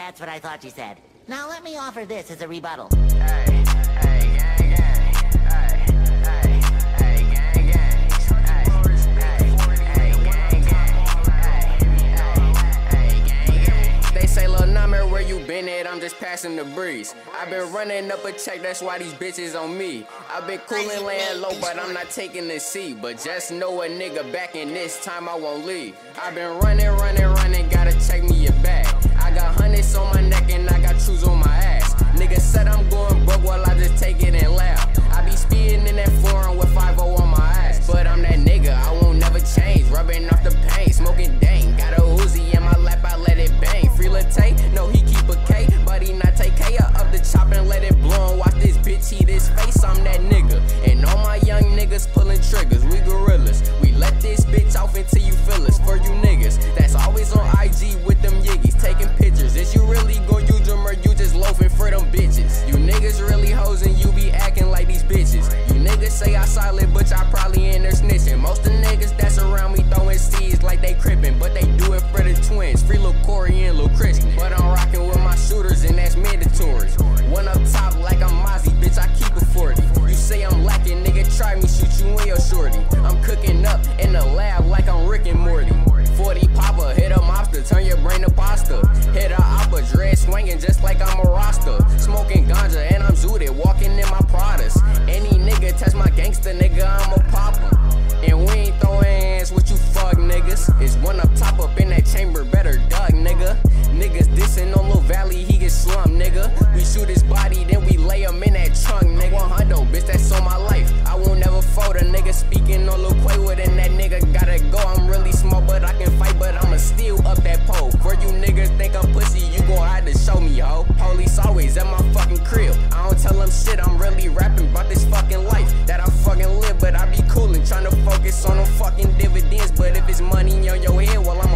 That's what I thought you said. Now let me offer this as a rebuttal. Hey, hey? I'm just passing the breeze. I've been running up a check, that's why these bitches on me. I've been coolin' laying low, but I'm not taking the seat. But just know a nigga back in this time I won't leave. I've been running, running, running, gotta check me your bag. Hoes and you be acting like these bitches. You niggas say I solid, but y'all probably in there snitching. Most of niggas that's around me throwing seeds like they crippin', but they do it for the twins. Free Lil Corey and Lil Christian. But I'm rocking with my shooters and that's mandatory. One up top like I'm Mozzy, bitch, I keep it 40. You say I'm lacking, nigga, try me, shoot you in your shorty. I'm cooking Them shit, I'm really rapping about this fucking life that I fucking live, but I be coolin', tryna focus on them fucking dividends. But if it's money on your head, well, I'ma